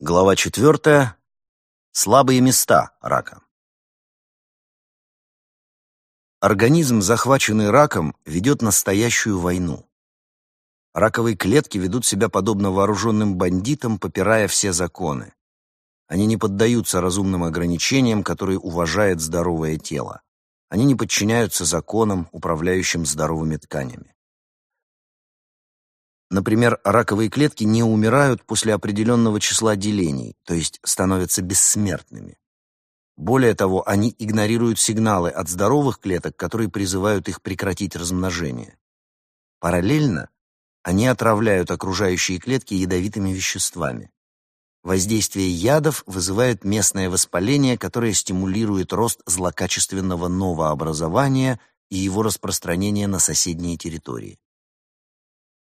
Глава четвертая. Слабые места рака. Организм, захваченный раком, ведет настоящую войну. Раковые клетки ведут себя подобно вооруженным бандитам, попирая все законы. Они не поддаются разумным ограничениям, которые уважает здоровое тело. Они не подчиняются законам, управляющим здоровыми тканями. Например, раковые клетки не умирают после определенного числа делений, то есть становятся бессмертными. Более того, они игнорируют сигналы от здоровых клеток, которые призывают их прекратить размножение. Параллельно они отравляют окружающие клетки ядовитыми веществами. Воздействие ядов вызывает местное воспаление, которое стимулирует рост злокачественного новообразования и его распространение на соседние территории.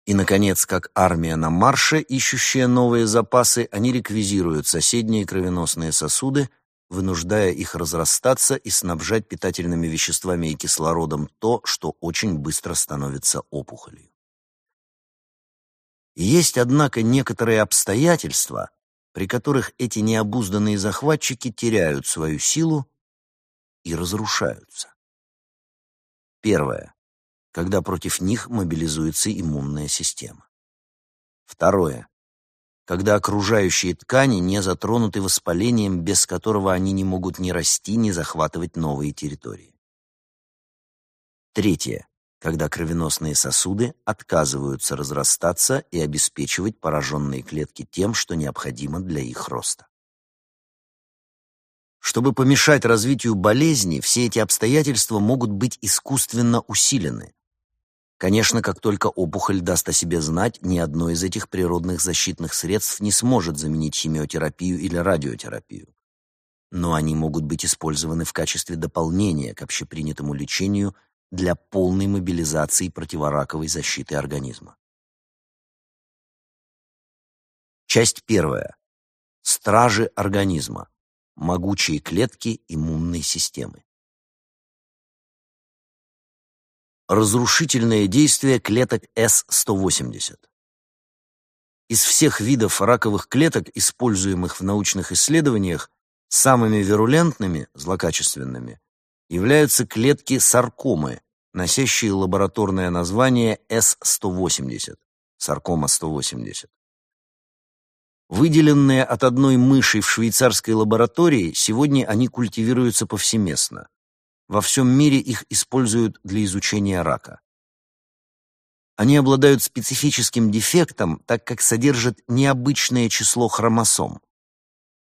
И, наконец, как армия на марше, ищущая новые запасы, они реквизируют соседние кровеносные сосуды, вынуждая их разрастаться и снабжать питательными веществами и кислородом то, что очень быстро становится опухолью. Есть, однако, некоторые обстоятельства, при которых эти необузданные захватчики теряют свою силу и разрушаются. Первое когда против них мобилизуется иммунная система. Второе. Когда окружающие ткани не затронуты воспалением, без которого они не могут ни расти, ни захватывать новые территории. Третье. Когда кровеносные сосуды отказываются разрастаться и обеспечивать пораженные клетки тем, что необходимо для их роста. Чтобы помешать развитию болезни, все эти обстоятельства могут быть искусственно усилены, Конечно, как только опухоль даст о себе знать, ни одно из этих природных защитных средств не сможет заменить химиотерапию или радиотерапию. Но они могут быть использованы в качестве дополнения к общепринятому лечению для полной мобилизации противораковой защиты организма. Часть первая. Стражи организма. Могучие клетки иммунной системы. Разрушительное действие клеток С-180. Из всех видов раковых клеток, используемых в научных исследованиях, самыми вирулентными, злокачественными, являются клетки саркомы, носящие лабораторное название С-180, саркома 180. Выделенные от одной мыши в швейцарской лаборатории, сегодня они культивируются повсеместно. Во всем мире их используют для изучения рака. Они обладают специфическим дефектом, так как содержат необычное число хромосом.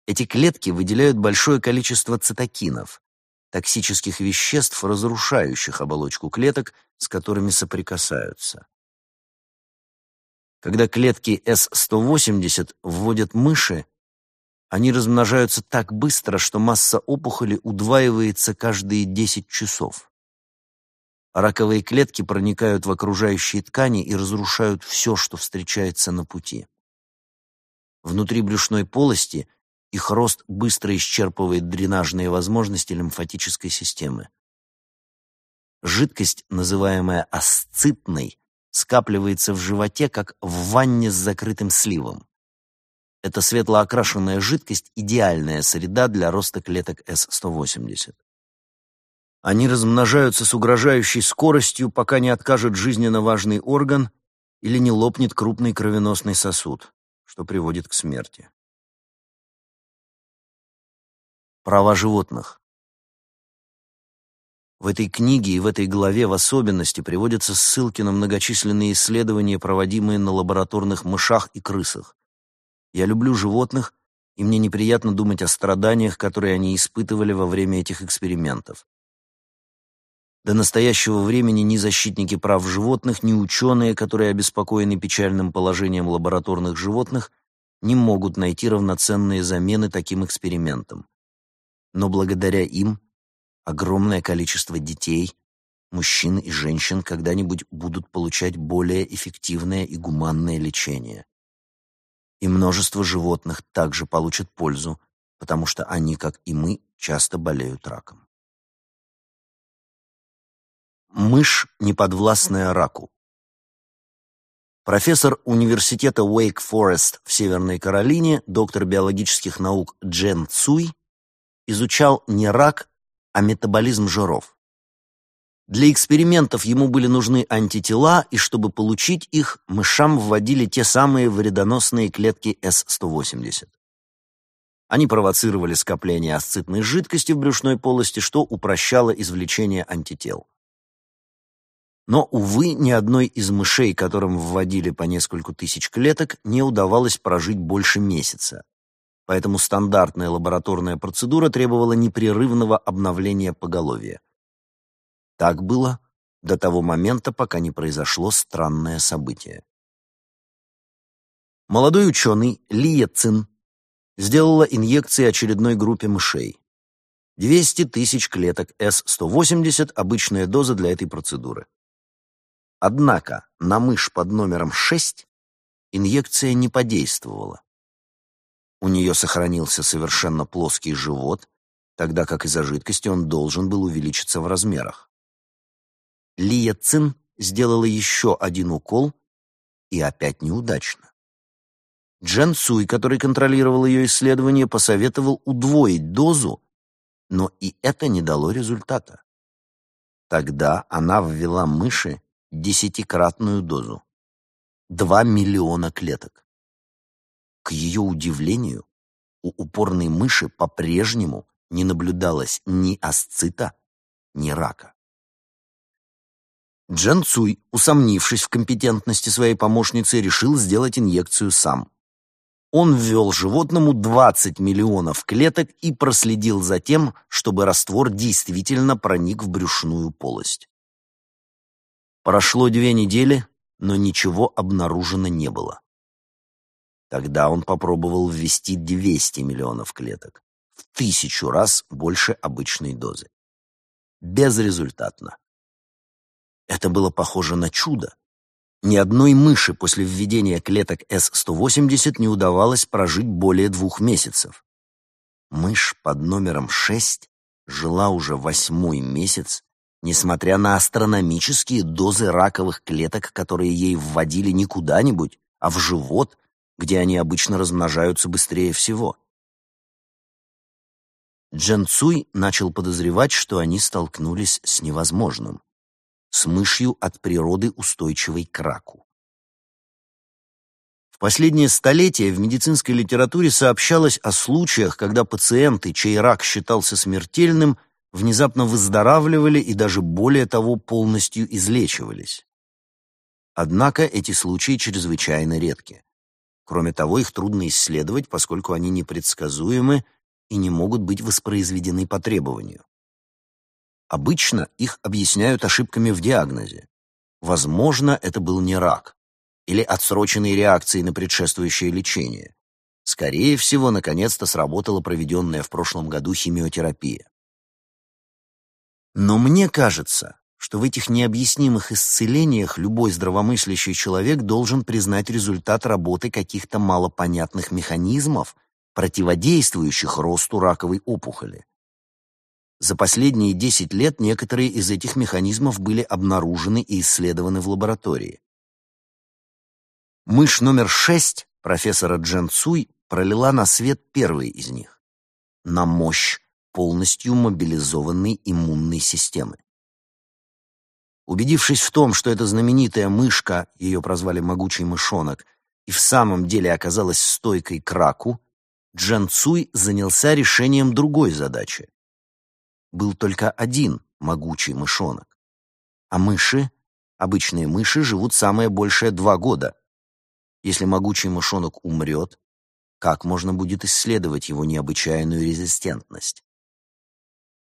Эти клетки выделяют большое количество цитокинов, токсических веществ, разрушающих оболочку клеток, с которыми соприкасаются. Когда клетки С-180 вводят мыши, они размножаются так быстро, что масса опухоли удваивается каждые 10 часов. Раковые клетки проникают в окружающие ткани и разрушают все, что встречается на пути. Внутри брюшной полости их рост быстро исчерпывает дренажные возможности лимфатической системы. Жидкость, называемая асцитной, скапливается в животе, как в ванне с закрытым сливом. Эта светло окрашенная жидкость – идеальная среда для роста клеток С-180. Они размножаются с угрожающей скоростью, пока не откажет жизненно важный орган или не лопнет крупный кровеносный сосуд, что приводит к смерти. Права животных. В этой книге и в этой главе в особенности приводятся ссылки на многочисленные исследования, проводимые на лабораторных мышах и крысах. Я люблю животных, и мне неприятно думать о страданиях, которые они испытывали во время этих экспериментов. До настоящего времени ни защитники прав животных, ни ученые, которые обеспокоены печальным положением лабораторных животных, не могут найти равноценные замены таким экспериментам. Но благодаря им огромное количество детей, мужчин и женщин когда-нибудь будут получать более эффективное и гуманное лечение и множество животных также получат пользу, потому что они, как и мы, часто болеют раком. Мышь, неподвластная раку. Профессор университета Уэйк-Форест в Северной Каролине, доктор биологических наук Джен Цуй, изучал не рак, а метаболизм жиров. Для экспериментов ему были нужны антитела, и чтобы получить их, мышам вводили те самые вредоносные клетки С-180. Они провоцировали скопление асцитной жидкости в брюшной полости, что упрощало извлечение антител. Но, увы, ни одной из мышей, которым вводили по нескольку тысяч клеток, не удавалось прожить больше месяца. Поэтому стандартная лабораторная процедура требовала непрерывного обновления поголовья. Так было до того момента, пока не произошло странное событие. Молодой ученый Лия Цин сделала инъекции очередной группе мышей. 200 тысяч клеток С-180 – обычная доза для этой процедуры. Однако на мышь под номером 6 инъекция не подействовала. У нее сохранился совершенно плоский живот, тогда как из-за жидкости он должен был увеличиться в размерах. Лия Цин сделала еще один укол, и опять неудачно. Джен Цуй, который контролировал ее исследование, посоветовал удвоить дозу, но и это не дало результата. Тогда она ввела мыши десятикратную дозу. Два миллиона клеток. К ее удивлению, у упорной мыши по-прежнему не наблюдалось ни асцита, ни рака. Джан Цуй, усомнившись в компетентности своей помощницы, решил сделать инъекцию сам. Он ввел животному 20 миллионов клеток и проследил за тем, чтобы раствор действительно проник в брюшную полость. Прошло две недели, но ничего обнаружено не было. Тогда он попробовал ввести 200 миллионов клеток, в тысячу раз больше обычной дозы. Безрезультатно. Это было похоже на чудо. Ни одной мыши после введения клеток С-180 не удавалось прожить более двух месяцев. Мышь под номером 6 жила уже восьмой месяц, несмотря на астрономические дозы раковых клеток, которые ей вводили не куда-нибудь, а в живот, где они обычно размножаются быстрее всего. Джен Цуй начал подозревать, что они столкнулись с невозможным с мышью от природы устойчивой к раку. В последнее столетие в медицинской литературе сообщалось о случаях, когда пациенты, чей рак считался смертельным, внезапно выздоравливали и даже более того полностью излечивались. Однако эти случаи чрезвычайно редки. Кроме того, их трудно исследовать, поскольку они непредсказуемы и не могут быть воспроизведены по требованию. Обычно их объясняют ошибками в диагнозе. Возможно, это был не рак или отсроченные реакции на предшествующее лечение. Скорее всего, наконец-то сработала проведенная в прошлом году химиотерапия. Но мне кажется, что в этих необъяснимых исцелениях любой здравомыслящий человек должен признать результат работы каких-то малопонятных механизмов, противодействующих росту раковой опухоли. За последние 10 лет некоторые из этих механизмов были обнаружены и исследованы в лаборатории. Мышь номер 6 профессора Джен Цуй пролила на свет первый из них — на мощь полностью мобилизованной иммунной системы. Убедившись в том, что эта знаменитая мышка, ее прозвали «могучий мышонок», и в самом деле оказалась стойкой к раку, Джан Цуй занялся решением другой задачи был только один могучий мышонок. А мыши, обычные мыши, живут самое большее два года. Если могучий мышонок умрет, как можно будет исследовать его необычайную резистентность?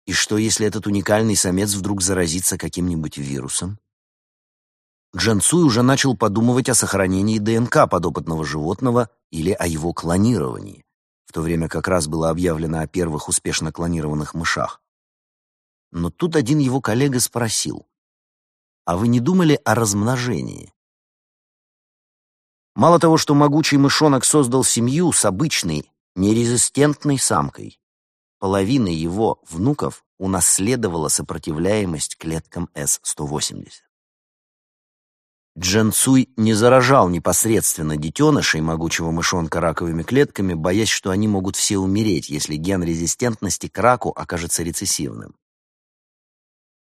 И что, если этот уникальный самец вдруг заразится каким-нибудь вирусом? Джансуй уже начал подумывать о сохранении ДНК подопытного животного или о его клонировании, в то время как раз было объявлено о первых успешно клонированных мышах. Но тут один его коллега спросил, «А вы не думали о размножении?» Мало того, что могучий мышонок создал семью с обычной, нерезистентной самкой, половина его внуков унаследовала сопротивляемость клеткам С-180. Джен Цуй не заражал непосредственно детенышей могучего мышонка раковыми клетками, боясь, что они могут все умереть, если ген резистентности к раку окажется рецессивным.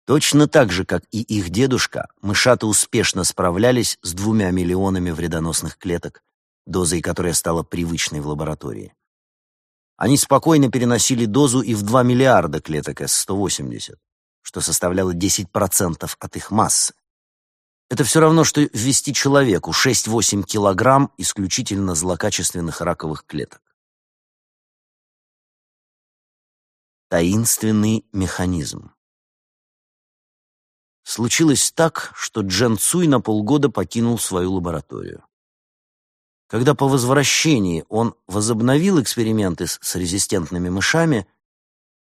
Точно так же, как и их дедушка, мышата успешно справлялись с двумя миллионами вредоносных клеток, дозой которой стала привычной в лаборатории. Они спокойно переносили дозу и в 2 миллиарда клеток С-180, что составляло 10% от их массы. Это все равно, что ввести человеку 6-8 килограмм исключительно злокачественных раковых клеток. Таинственный механизм. Случилось так, что Джен Цуй на полгода покинул свою лабораторию. Когда по возвращении он возобновил эксперименты с резистентными мышами,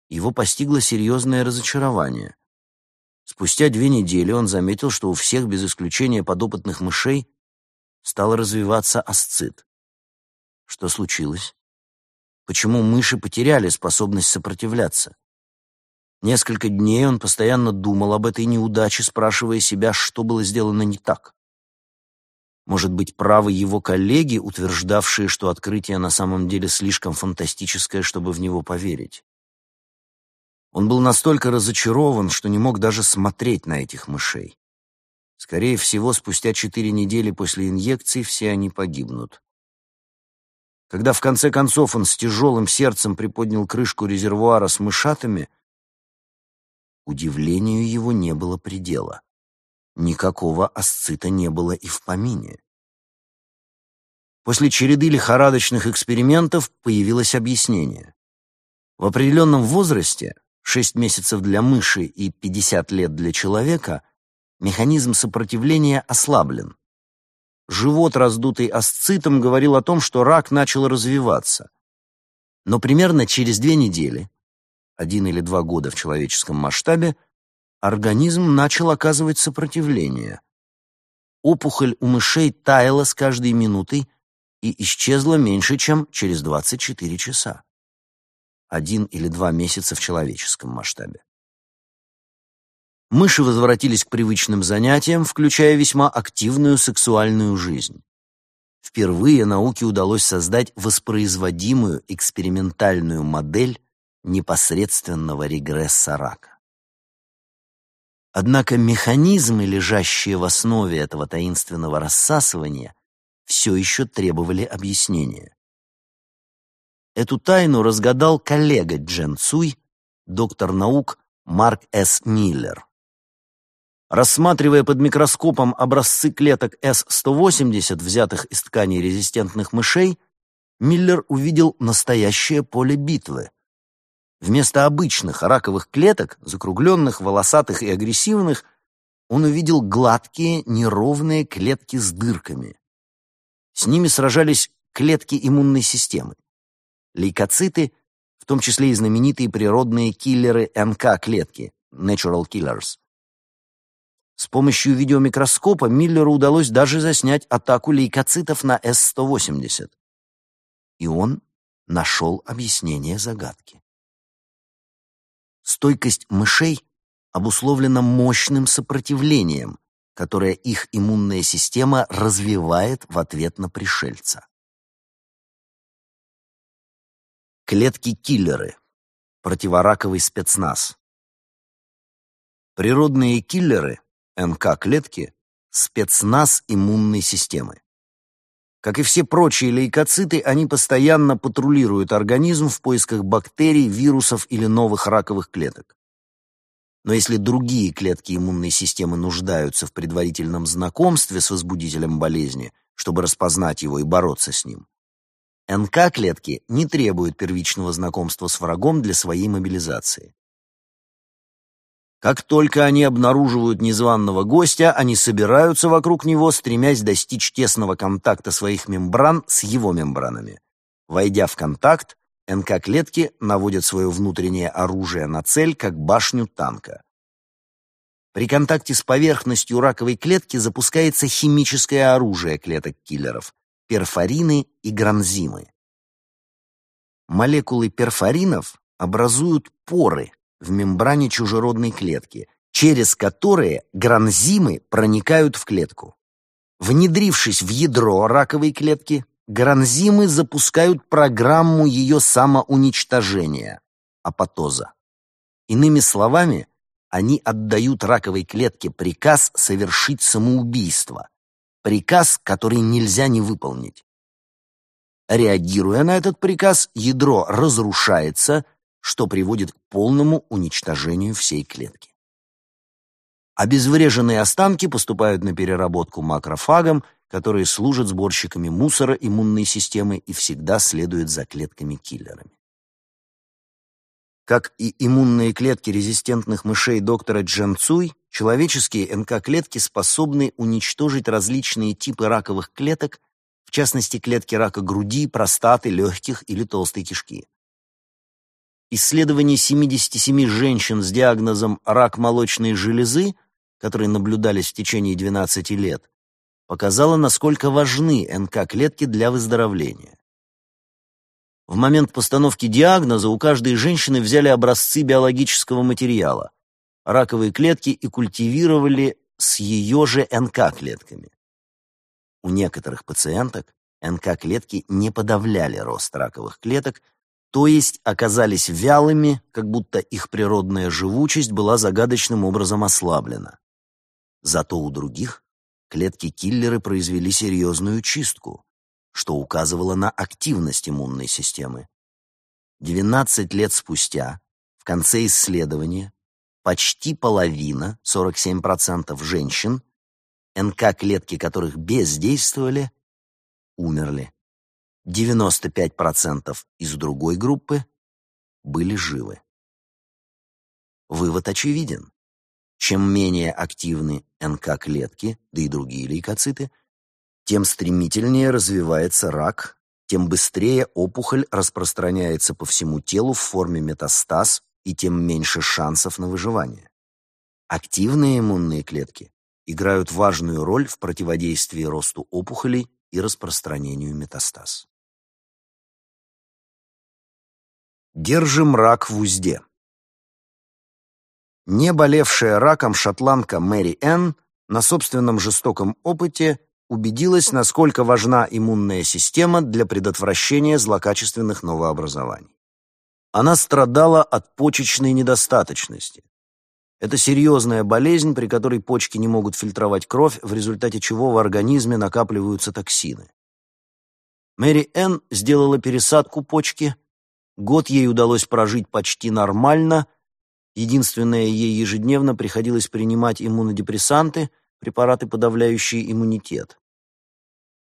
его постигло серьезное разочарование. Спустя две недели он заметил, что у всех, без исключения подопытных мышей, стал развиваться асцит. Что случилось? Почему мыши потеряли способность сопротивляться? Несколько дней он постоянно думал об этой неудаче, спрашивая себя, что было сделано не так. Может быть, правы его коллеги, утверждавшие, что открытие на самом деле слишком фантастическое, чтобы в него поверить. Он был настолько разочарован, что не мог даже смотреть на этих мышей. Скорее всего, спустя четыре недели после инъекции все они погибнут. Когда в конце концов он с тяжелым сердцем приподнял крышку резервуара с мышатами, удивлению его не было предела. Никакого асцита не было и в помине. После череды лихорадочных экспериментов появилось объяснение. В определенном возрасте, 6 месяцев для мыши и 50 лет для человека, механизм сопротивления ослаблен. Живот, раздутый асцитом, говорил о том, что рак начал развиваться. Но примерно через две недели, один или два года в человеческом масштабе, организм начал оказывать сопротивление. Опухоль у мышей таяла с каждой минутой и исчезла меньше, чем через 24 часа. Один или два месяца в человеческом масштабе. Мыши возвратились к привычным занятиям, включая весьма активную сексуальную жизнь. Впервые науке удалось создать воспроизводимую экспериментальную модель непосредственного регресса рака. Однако механизмы, лежащие в основе этого таинственного рассасывания, все еще требовали объяснения. Эту тайну разгадал коллега Джен Цуй, доктор наук Марк С. Миллер. Рассматривая под микроскопом образцы клеток С-180, взятых из тканей резистентных мышей, Миллер увидел настоящее поле битвы. Вместо обычных раковых клеток, закругленных, волосатых и агрессивных, он увидел гладкие, неровные клетки с дырками. С ними сражались клетки иммунной системы. Лейкоциты, в том числе и знаменитые природные киллеры НК-клетки, natural killers. С помощью видеомикроскопа Миллеру удалось даже заснять атаку лейкоцитов на С-180. И он нашел объяснение загадки. Стойкость мышей обусловлена мощным сопротивлением, которое их иммунная система развивает в ответ на пришельца. Клетки-киллеры. Противораковый спецназ. Природные киллеры, НК-клетки, спецназ иммунной системы. Как и все прочие лейкоциты, они постоянно патрулируют организм в поисках бактерий, вирусов или новых раковых клеток. Но если другие клетки иммунной системы нуждаются в предварительном знакомстве с возбудителем болезни, чтобы распознать его и бороться с ним, НК-клетки не требуют первичного знакомства с врагом для своей мобилизации. Как только они обнаруживают незваного гостя, они собираются вокруг него, стремясь достичь тесного контакта своих мембран с его мембранами. Войдя в контакт, НК-клетки наводят свое внутреннее оружие на цель, как башню танка. При контакте с поверхностью раковой клетки запускается химическое оружие клеток-киллеров – перфорины и гранзимы. Молекулы перфоринов образуют поры, в мембране чужеродной клетки, через которые гранзимы проникают в клетку. Внедрившись в ядро раковой клетки, гранзимы запускают программу ее самоуничтожения, апотоза. Иными словами, они отдают раковой клетке приказ совершить самоубийство, приказ, который нельзя не выполнить. Реагируя на этот приказ, ядро разрушается, что приводит к полному уничтожению всей клетки. Обезвреженные останки поступают на переработку макрофагам, которые служат сборщиками мусора иммунной системы и всегда следуют за клетками-киллерами. Как и иммунные клетки резистентных мышей доктора Джен Цуй, человеческие НК-клетки способны уничтожить различные типы раковых клеток, в частности клетки рака груди, простаты, легких или толстой кишки. Исследования 77 женщин с диагнозом рак молочной железы, которые наблюдались в течение 12 лет, показало, насколько важны НК-клетки для выздоровления. В момент постановки диагноза у каждой женщины взяли образцы биологического материала, раковые клетки и культивировали с ее же НК-клетками. У некоторых пациенток НК-клетки не подавляли рост раковых клеток, то есть оказались вялыми, как будто их природная живучесть была загадочным образом ослаблена. Зато у других клетки-киллеры произвели серьезную чистку что указывало на активность иммунной системы. 12 лет спустя, в конце исследования, почти половина, 47% женщин, НК-клетки которых бездействовали, умерли. 95% из другой группы были живы. Вывод очевиден. Чем менее активны НК-клетки, да и другие лейкоциты, тем стремительнее развивается рак, тем быстрее опухоль распространяется по всему телу в форме метастаз и тем меньше шансов на выживание. Активные иммунные клетки играют важную роль в противодействии росту опухолей и распространению метастаз. Держим рак в узде. Не болевшая раком шотландка Мэри Энн на собственном жестоком опыте убедилась, насколько важна иммунная система для предотвращения злокачественных новообразований. Она страдала от почечной недостаточности. Это серьезная болезнь, при которой почки не могут фильтровать кровь, в результате чего в организме накапливаются токсины. Мэри Энн сделала пересадку почки. Год ей удалось прожить почти нормально. Единственное, ей ежедневно приходилось принимать иммунодепрессанты – препараты, подавляющие иммунитет.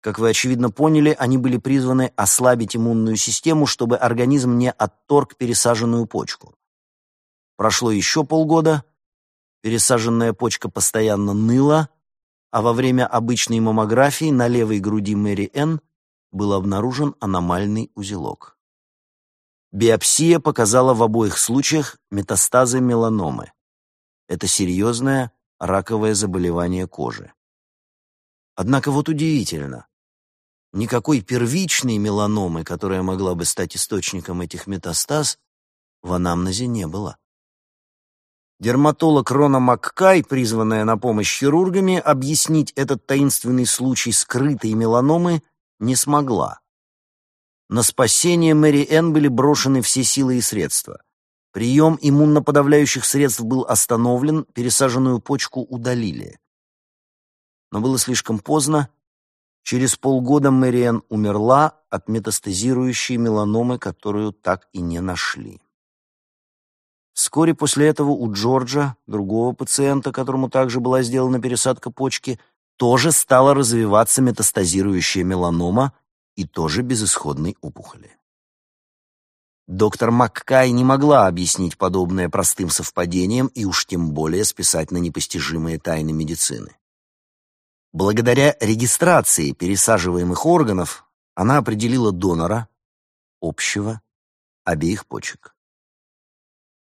Как вы, очевидно, поняли, они были призваны ослабить иммунную систему, чтобы организм не отторг пересаженную почку. Прошло еще полгода, пересаженная почка постоянно ныла, а во время обычной маммографии на левой груди Мэри Н был обнаружен аномальный узелок. Биопсия показала в обоих случаях метастазы меланомы. Это серьезная, раковое заболевание кожи. Однако вот удивительно, никакой первичной меланомы, которая могла бы стать источником этих метастаз, в анамнезе не было. Дерматолог Рона Маккай, призванная на помощь хирургами, объяснить этот таинственный случай скрытой меланомы не смогла. На спасение Мэри Энн были брошены все силы и средства. Прием иммуноподавляющих средств был остановлен, пересаженную почку удалили. Но было слишком поздно. Через полгода Мэриэн умерла от метастазирующей меланомы, которую так и не нашли. Вскоре после этого у Джорджа, другого пациента, которому также была сделана пересадка почки, тоже стала развиваться метастазирующая меланома и тоже безысходной опухоли. Доктор Маккай не могла объяснить подобное простым совпадением и уж тем более списать на непостижимые тайны медицины. Благодаря регистрации пересаживаемых органов она определила донора, общего, обеих почек.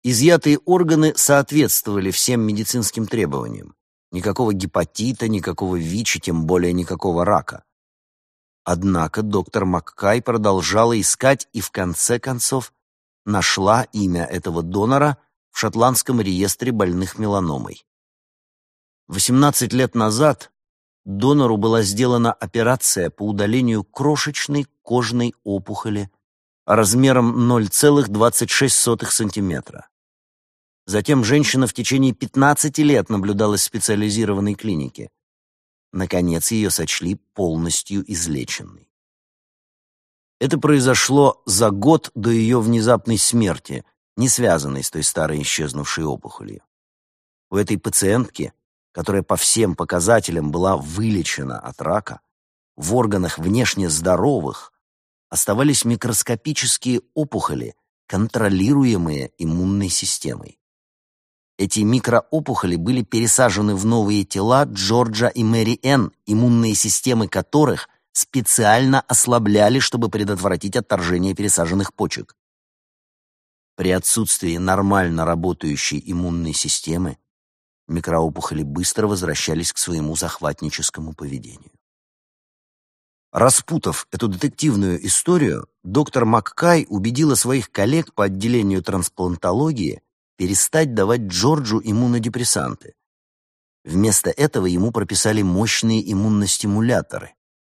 Изъятые органы соответствовали всем медицинским требованиям. Никакого гепатита, никакого ВИЧ, тем более никакого рака. Однако доктор Маккай продолжала искать и в конце концов нашла имя этого донора в шотландском реестре больных меланомой. 18 лет назад донору была сделана операция по удалению крошечной кожной опухоли размером 0,26 сантиметра. Затем женщина в течение 15 лет наблюдалась в специализированной клинике. Наконец, ее сочли полностью излеченной. Это произошло за год до ее внезапной смерти, не связанной с той старой исчезнувшей опухолью. У этой пациентки, которая по всем показателям была вылечена от рака, в органах внешне здоровых оставались микроскопические опухоли, контролируемые иммунной системой. Эти микроопухоли были пересажены в новые тела Джорджа и Мэри Энн, иммунные системы которых специально ослабляли, чтобы предотвратить отторжение пересаженных почек. При отсутствии нормально работающей иммунной системы микроопухоли быстро возвращались к своему захватническому поведению. Распутав эту детективную историю, доктор Маккай убедила своих коллег по отделению трансплантологии перестать давать Джорджу иммунодепрессанты. Вместо этого ему прописали мощные иммуностимуляторы,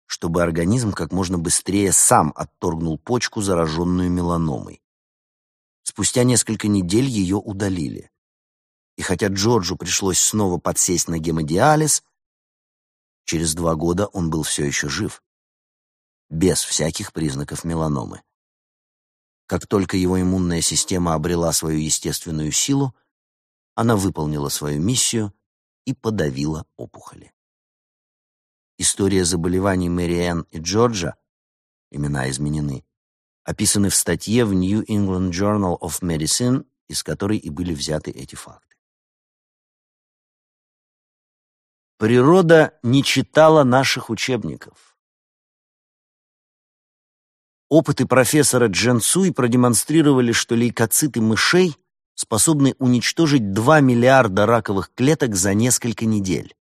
чтобы организм как можно быстрее сам отторгнул почку, зараженную меланомой. Спустя несколько недель ее удалили. И хотя Джорджу пришлось снова подсесть на гемодиализ, через два года он был все еще жив, без всяких признаков меланомы. Как только его иммунная система обрела свою естественную силу, она выполнила свою миссию и подавила опухоли. История заболеваний Мэри и Джорджа, имена изменены, описаны в статье в New England Journal of Medicine, из которой и были взяты эти факты. Природа не читала наших учебников. Опыты профессора Джен Цуй продемонстрировали, что лейкоциты мышей способны уничтожить 2 миллиарда раковых клеток за несколько недель.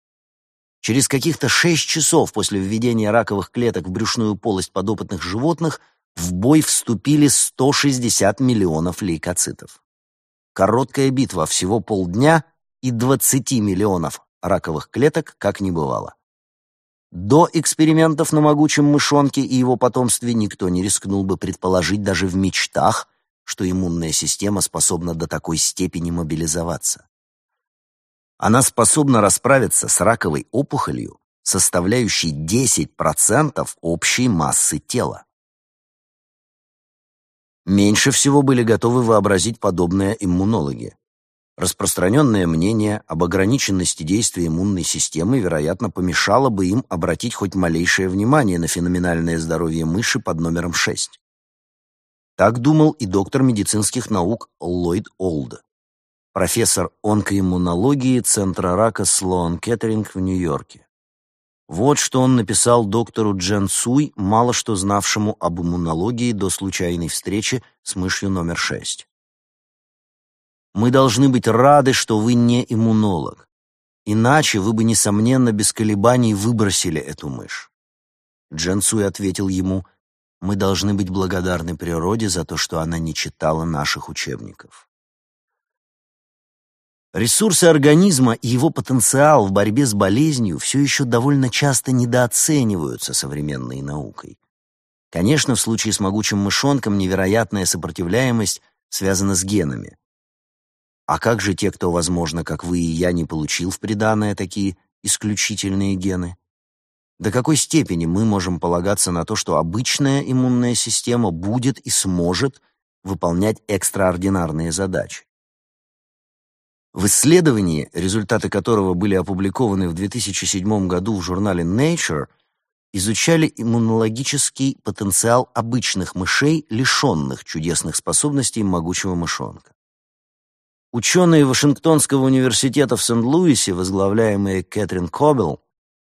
Через каких-то 6 часов после введения раковых клеток в брюшную полость подопытных животных в бой вступили 160 миллионов лейкоцитов. Короткая битва всего полдня и 20 миллионов раковых клеток как не бывало. До экспериментов на могучем мышонке и его потомстве никто не рискнул бы предположить даже в мечтах, что иммунная система способна до такой степени мобилизоваться. Она способна расправиться с раковой опухолью, составляющей 10% общей массы тела. Меньше всего были готовы вообразить подобное иммунологи. Распространенное мнение об ограниченности действия иммунной системы, вероятно, помешало бы им обратить хоть малейшее внимание на феноменальное здоровье мыши под номером 6. Так думал и доктор медицинских наук Ллойд Олд, профессор онкоиммунологии Центра рака Слоан Кеттеринг в Нью-Йорке. Вот что он написал доктору Джен Суй, мало что знавшему об иммунологии до случайной встречи с мышью номер 6. Мы должны быть рады, что вы не иммунолог. Иначе вы бы, несомненно, без колебаний выбросили эту мышь. Джен Цуй ответил ему, мы должны быть благодарны природе за то, что она не читала наших учебников. Ресурсы организма и его потенциал в борьбе с болезнью все еще довольно часто недооцениваются современной наукой. Конечно, в случае с могучим мышонком невероятная сопротивляемость связана с генами. А как же те, кто, возможно, как вы и я, не получил в приданое такие исключительные гены? До какой степени мы можем полагаться на то, что обычная иммунная система будет и сможет выполнять экстраординарные задачи? В исследовании, результаты которого были опубликованы в 2007 году в журнале Nature, изучали иммунологический потенциал обычных мышей, лишенных чудесных способностей могучего мышонка. Ученые Вашингтонского университета в Сент-Луисе, возглавляемые Кэтрин Кобел,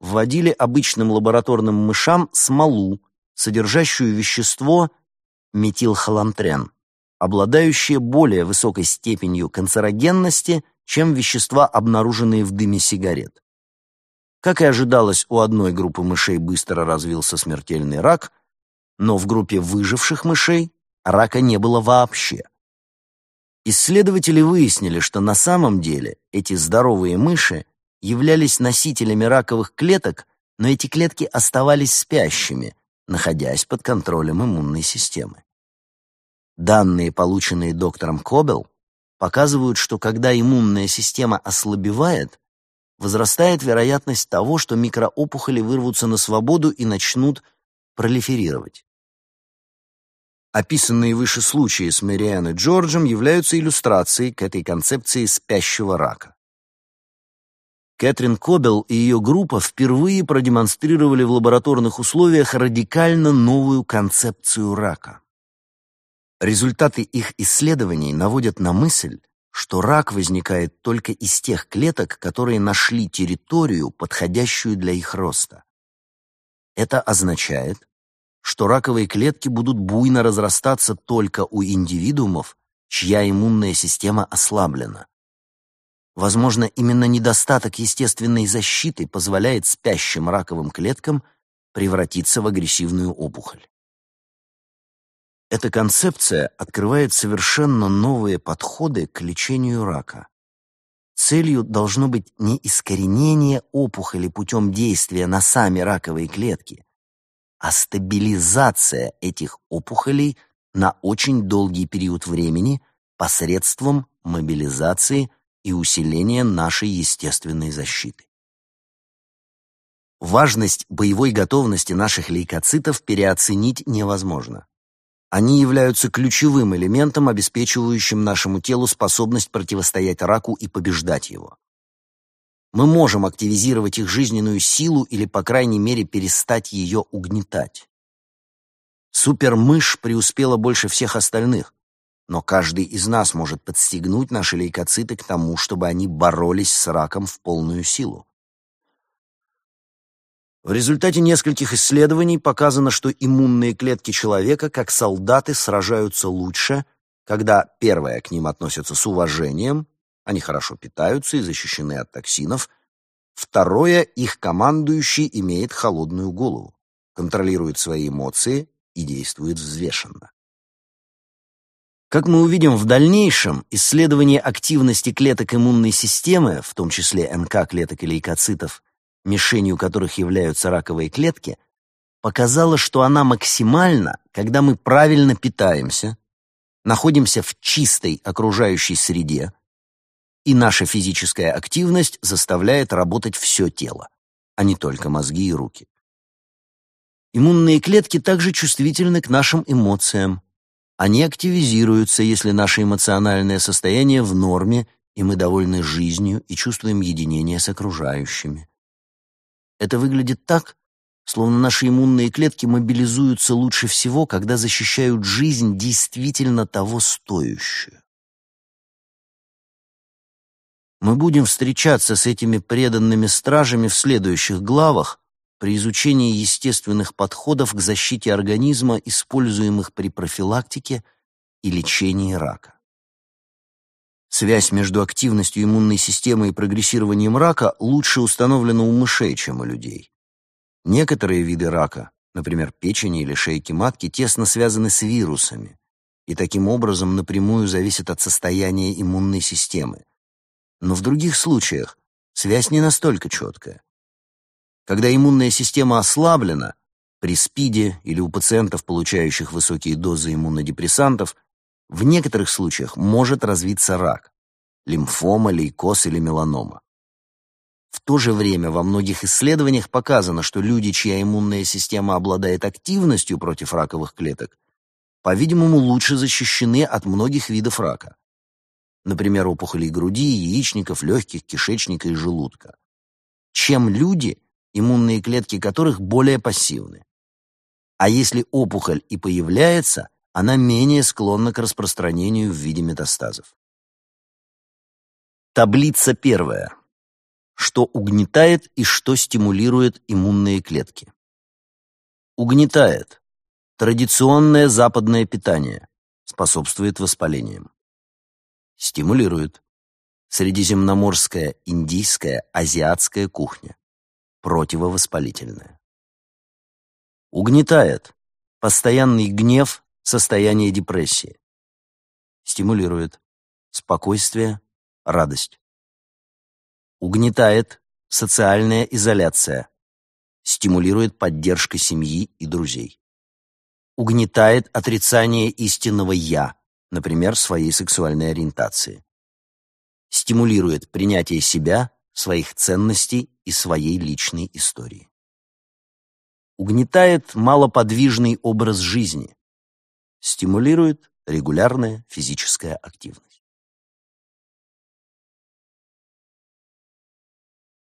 вводили обычным лабораторным мышам смолу, содержащую вещество метилхолантрен, обладающее более высокой степенью канцерогенности, чем вещества, обнаруженные в дыме сигарет. Как и ожидалось, у одной группы мышей быстро развился смертельный рак, но в группе выживших мышей рака не было вообще. Исследователи выяснили, что на самом деле эти здоровые мыши являлись носителями раковых клеток, но эти клетки оставались спящими, находясь под контролем иммунной системы. Данные, полученные доктором Кобел, показывают, что когда иммунная система ослабевает, возрастает вероятность того, что микроопухоли вырвутся на свободу и начнут пролиферировать. Описанные выше случаи с Мэриан и Джорджем являются иллюстрацией к этой концепции спящего рака. Кэтрин Кобел и ее группа впервые продемонстрировали в лабораторных условиях радикально новую концепцию рака. Результаты их исследований наводят на мысль, что рак возникает только из тех клеток, которые нашли территорию, подходящую для их роста. Это означает, что раковые клетки будут буйно разрастаться только у индивидуумов, чья иммунная система ослаблена. Возможно, именно недостаток естественной защиты позволяет спящим раковым клеткам превратиться в агрессивную опухоль. Эта концепция открывает совершенно новые подходы к лечению рака. Целью должно быть не искоренение опухоли путем действия на сами раковые клетки, а стабилизация этих опухолей на очень долгий период времени посредством мобилизации и усиление нашей естественной защиты. Важность боевой готовности наших лейкоцитов переоценить невозможно. Они являются ключевым элементом, обеспечивающим нашему телу способность противостоять раку и побеждать его. Мы можем активизировать их жизненную силу или, по крайней мере, перестать ее угнетать. Супермышь преуспела больше всех остальных, но каждый из нас может подстегнуть наши лейкоциты к тому, чтобы они боролись с раком в полную силу. В результате нескольких исследований показано, что иммунные клетки человека, как солдаты, сражаются лучше, когда, первое, к ним относятся с уважением, они хорошо питаются и защищены от токсинов, второе, их командующий имеет холодную голову, контролирует свои эмоции и действует взвешенно. Как мы увидим в дальнейшем, исследование активности клеток иммунной системы, в том числе НК-клеток и лейкоцитов, мишенью которых являются раковые клетки, показало, что она максимальна, когда мы правильно питаемся, находимся в чистой окружающей среде, и наша физическая активность заставляет работать все тело, а не только мозги и руки. Иммунные клетки также чувствительны к нашим эмоциям, они активизируются, если наше эмоциональное состояние в норме, и мы довольны жизнью и чувствуем единение с окружающими. Это выглядит так, словно наши иммунные клетки мобилизуются лучше всего, когда защищают жизнь действительно того стоящую. Мы будем встречаться с этими преданными стражами в следующих главах, при изучении естественных подходов к защите организма, используемых при профилактике и лечении рака. Связь между активностью иммунной системы и прогрессированием рака лучше установлена у мышей, чем у людей. Некоторые виды рака, например, печени или шейки матки, тесно связаны с вирусами и таким образом напрямую зависят от состояния иммунной системы. Но в других случаях связь не настолько четкая. Когда иммунная система ослаблена, при СПИДе или у пациентов, получающих высокие дозы иммунодепрессантов, в некоторых случаях может развиться рак, лимфома, лейкоз или меланома. В то же время во многих исследованиях показано, что люди, чья иммунная система обладает активностью против раковых клеток, по-видимому, лучше защищены от многих видов рака. Например, опухолей груди, яичников, легких, кишечника и желудка. Чем люди, иммунные клетки которых более пассивны. А если опухоль и появляется, она менее склонна к распространению в виде метастазов. Таблица первая. Что угнетает и что стимулирует иммунные клетки? Угнетает. Традиционное западное питание способствует воспалениям. Стимулирует. Средиземноморская, индийская, азиатская кухня противовоспалительное. Угнетает. Постоянный гнев, состояние депрессии. Стимулирует. Спокойствие, радость. Угнетает. Социальная изоляция. стимулирует поддержка семьи и друзей. Угнетает отрицание истинного «я», например, своей сексуальной ориентации. Стимулирует принятие себя, своих ценностей и своей личной истории. Угнетает малоподвижный образ жизни. Стимулирует регулярная физическая активность.